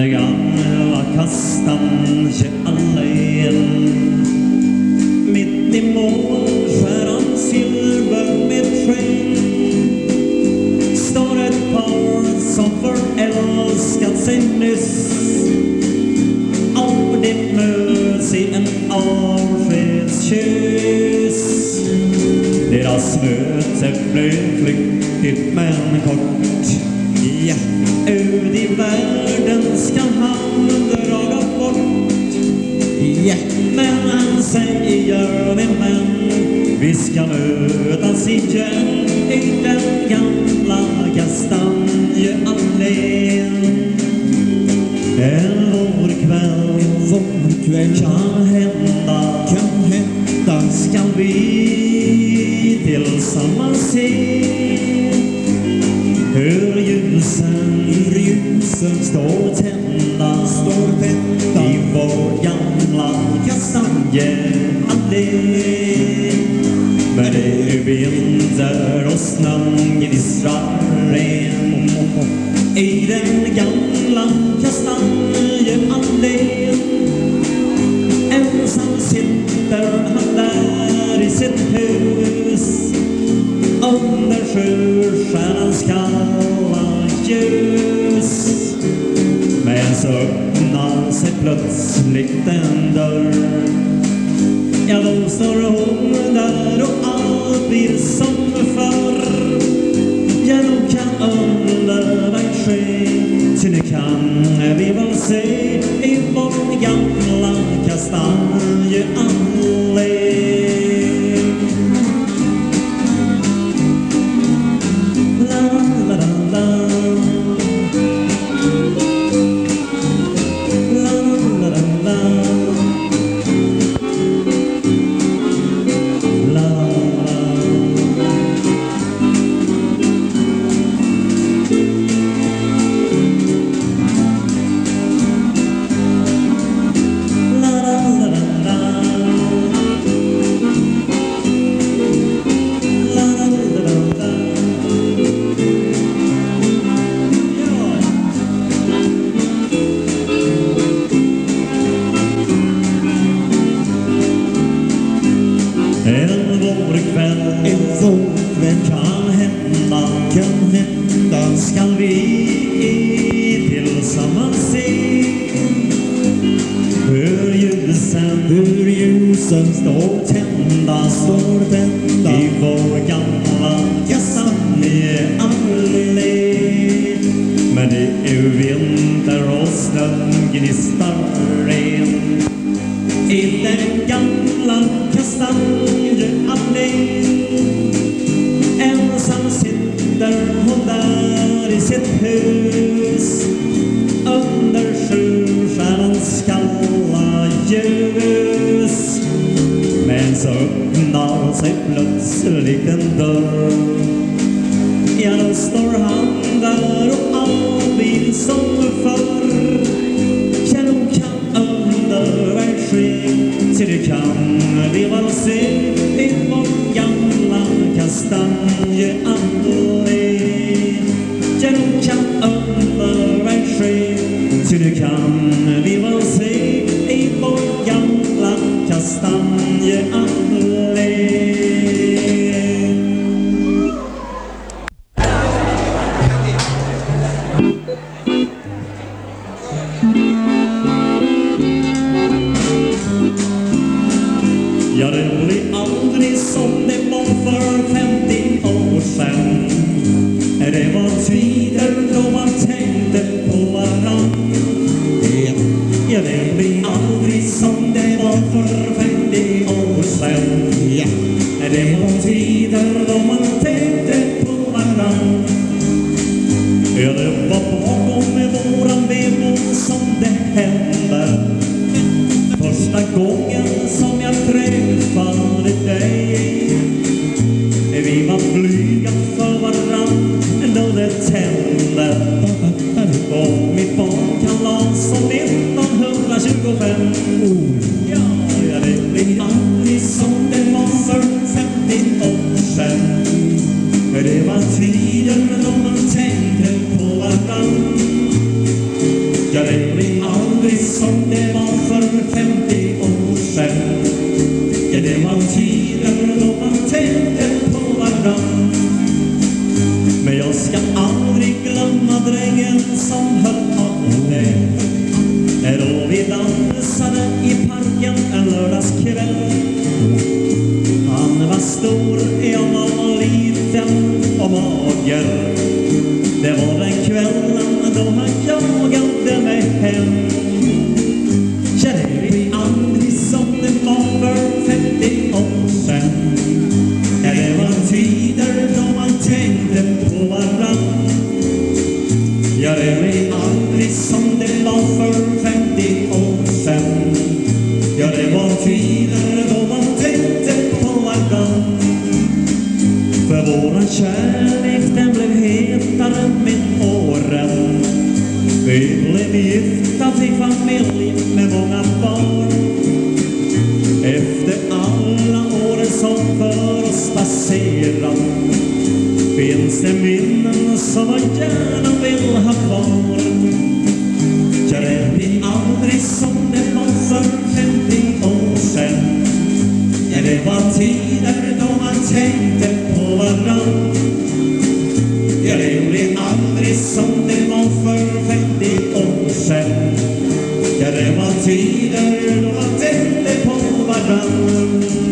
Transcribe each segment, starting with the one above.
Den gamla kastan kärleken Mitt i månen skär han silver med sken Står ett par som förälskat sig nyss. Och det möts i en avskedskyss Deras möte blev flyktigt men kort Ja, ut i världen ska han draga bort Mellan sig i gör men Vi ska mötas igen i den gamla kastanjeallén En vårkväll, vårkväll kan hända, kan hända Ska vi tillsammans se hur ljusen dansen står tända, står tända. I vår gamla kastanjeallé. Men det är vinter och snön Then. som det var för 50 år sedan. Ja, det var tider då man tände på varann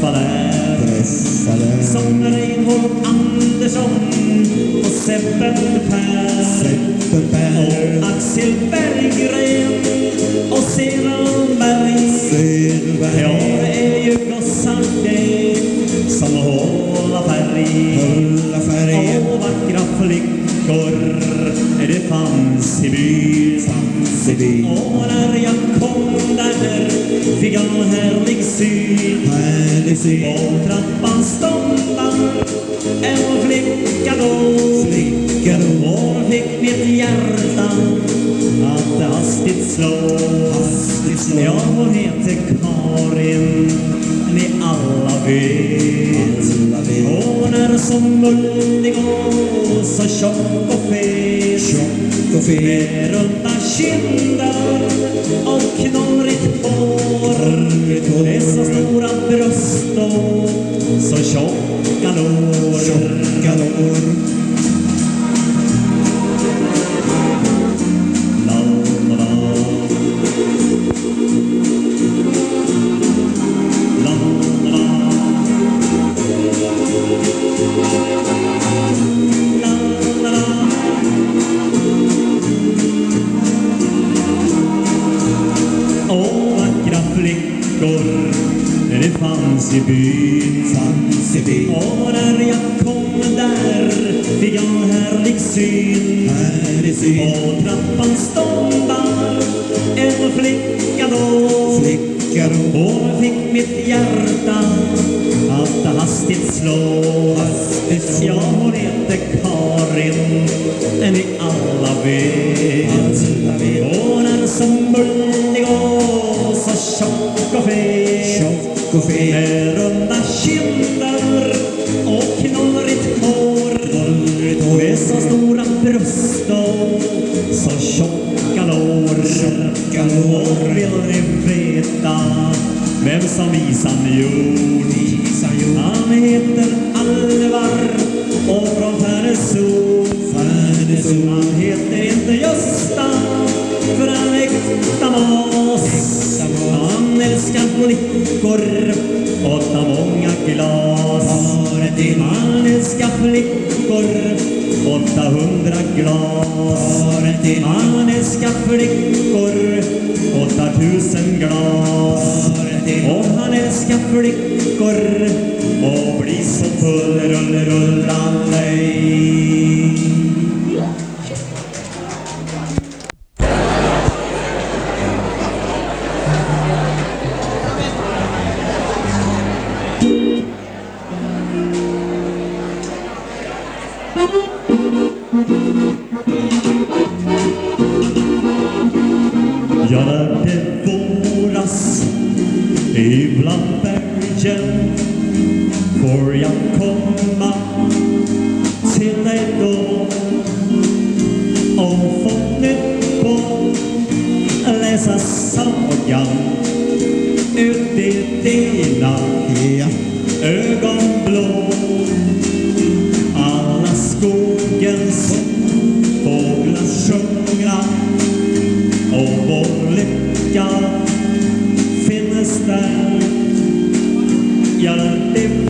Faläres Som Reinhold Andersson och Seppen Per, och Axel Berggren och Cederberg. Cederberg. Ja, det är ju gossar det som hålla färg. Hålla färg. Och vackra flickor det fanns i byn. Fanns i byn. Och när jag kom där fick jag en härlig syn. Härlig syn. På trappan där en flicka då. Flicka då. Hon fick mitt hjärta att hastigt slå. Hastigt slå. Ja, hon heter Karin, ni alla vet. Alla vet. Hon är så mullig och så tjock och fet. Tjock. Med runda kinder och knorrigt hår. Knorrigt hår. Det är så stora bröst och så tjocka lår. Tjocka lår. Syn. Härlig syn. På trappan stod där en flicka då. Flicka då. Hon fick mitt hjärta att hastigt slå. Hastigt slå. Ja, hon heter Karin, ni alla vet. Alla vet. Hon är så mullig och så tjock och fet. Tjock och fet. Så tjocka lår. Tjocka lår. Vill ni veta vem som visan gjort? Han heter Alvar och från Färnäsort. Färnäsort. Han heter inte Gösta för han är äkta mas. Han älskar flickor och tar många glas. Han älskar flickor åtta hundra glas. Till. Han älskar flickor åtta tusen glas. Och han älskar flickor och blir så full rull, rullande Ja, ibland bergen får jag komma till dig då? Och få nytt på läsa sagan ut i dina ögonblå alla skogens fåglar sjunga och vår lycka finnes där Ja, det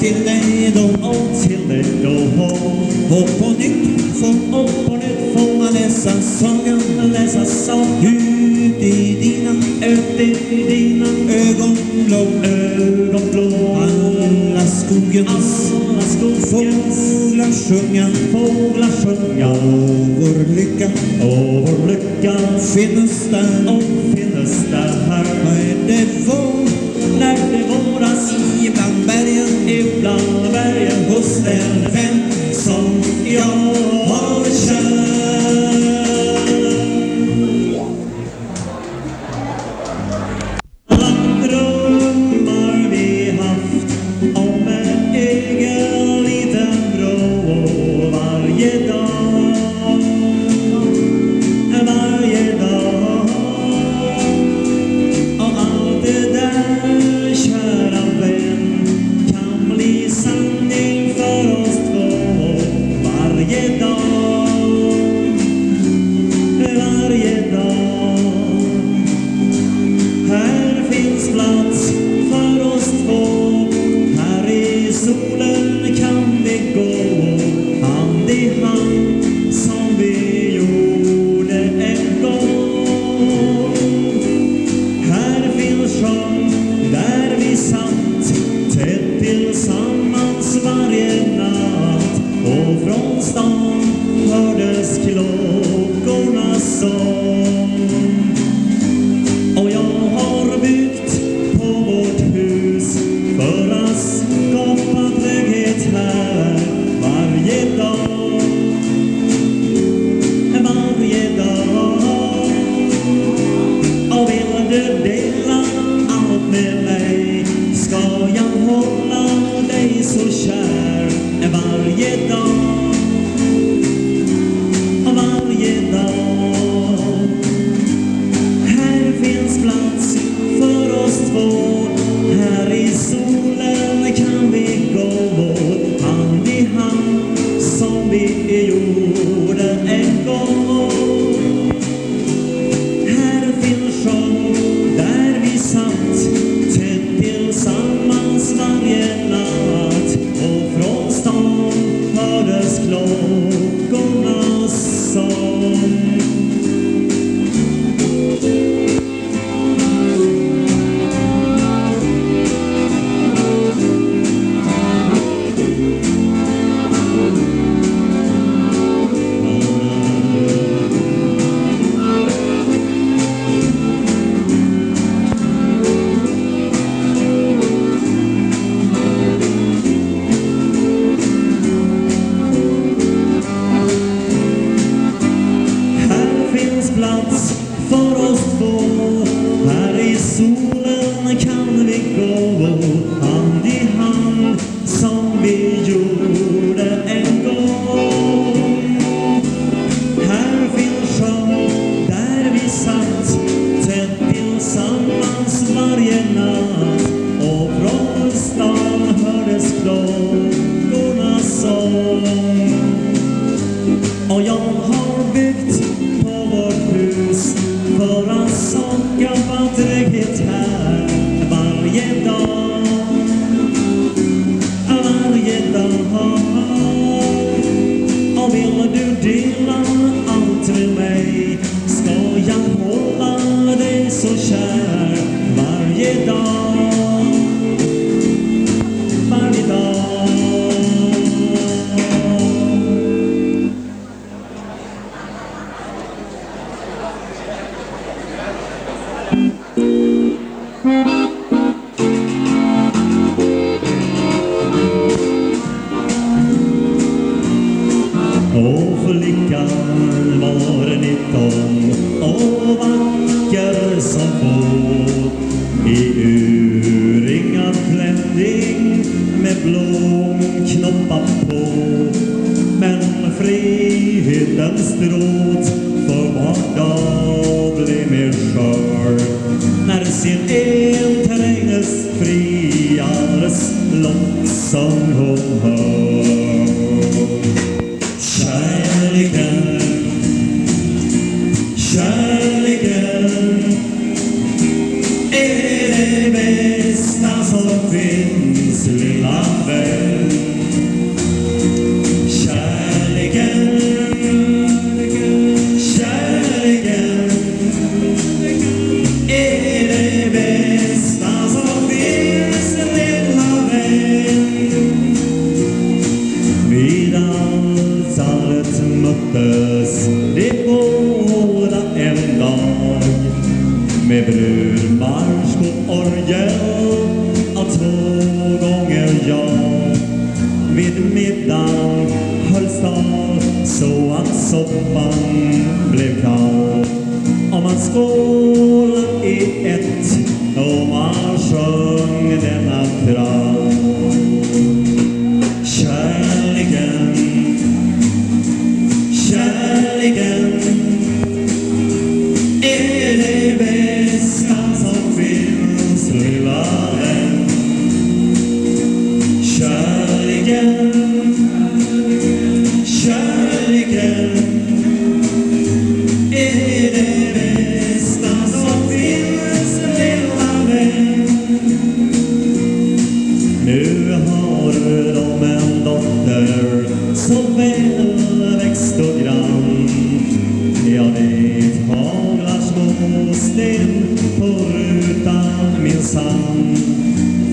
till dig då. och till dig då Och på nytt få och på nytt får man läsa sången läsa sång Ut i dina ut i dina ögonblå. ögonblå Alla skogens alla skogens fåglar sjunga. fåglar sjunga Och vår lycka och vår lycka finnes där. och finnes där När det vår hand đi hand sang bên gjorde sol i ett och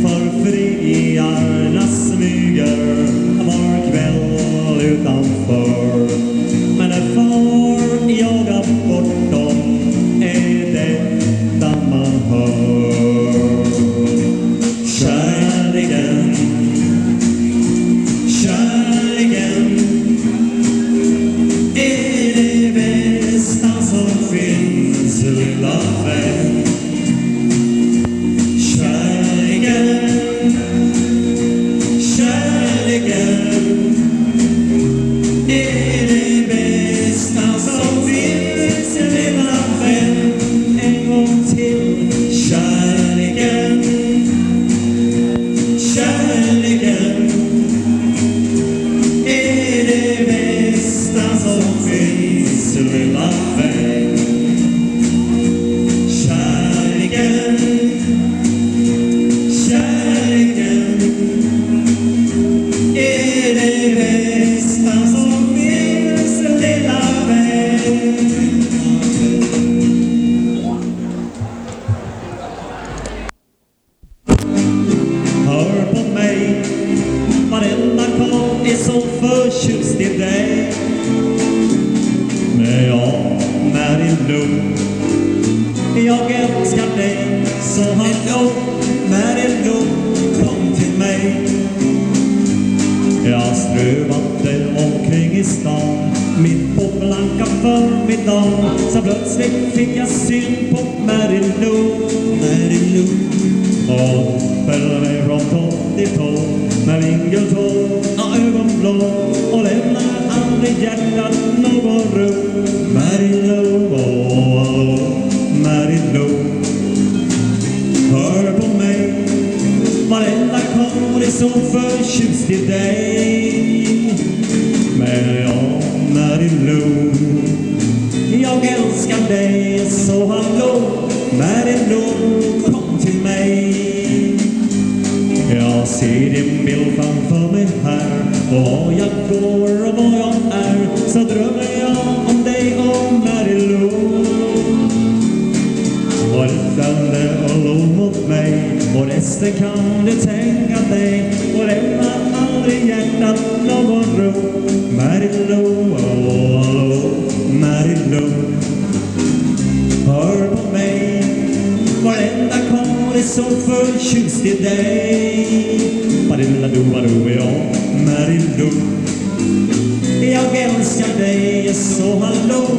För friarna smyger. Bort stan. Mitt på blanka förmiddagen Så plötsligt fick jag syn på Mary Lou Mary Lou Och följde mig från topp till tå. Med vingeltå och ögonblå Och lämnade aldrig hjärtat någon ro Mary Lou, oh, oh, Mary Lou Hör på mig. Varenda kompis så förtjust i dig. Men jag, Marilou Jag älskar dig så hallå Marilou, kom till mig. Jag ser din bild framför mig här Och var jag går och var jag är. Så drömmer jag om dig och Marilou Och du följde och låg mot mig. Och resten kan du tänka dig. Så förtjust i dig. Badilla-do-ba-do är jag Marilou Jag älskar dig så hallå.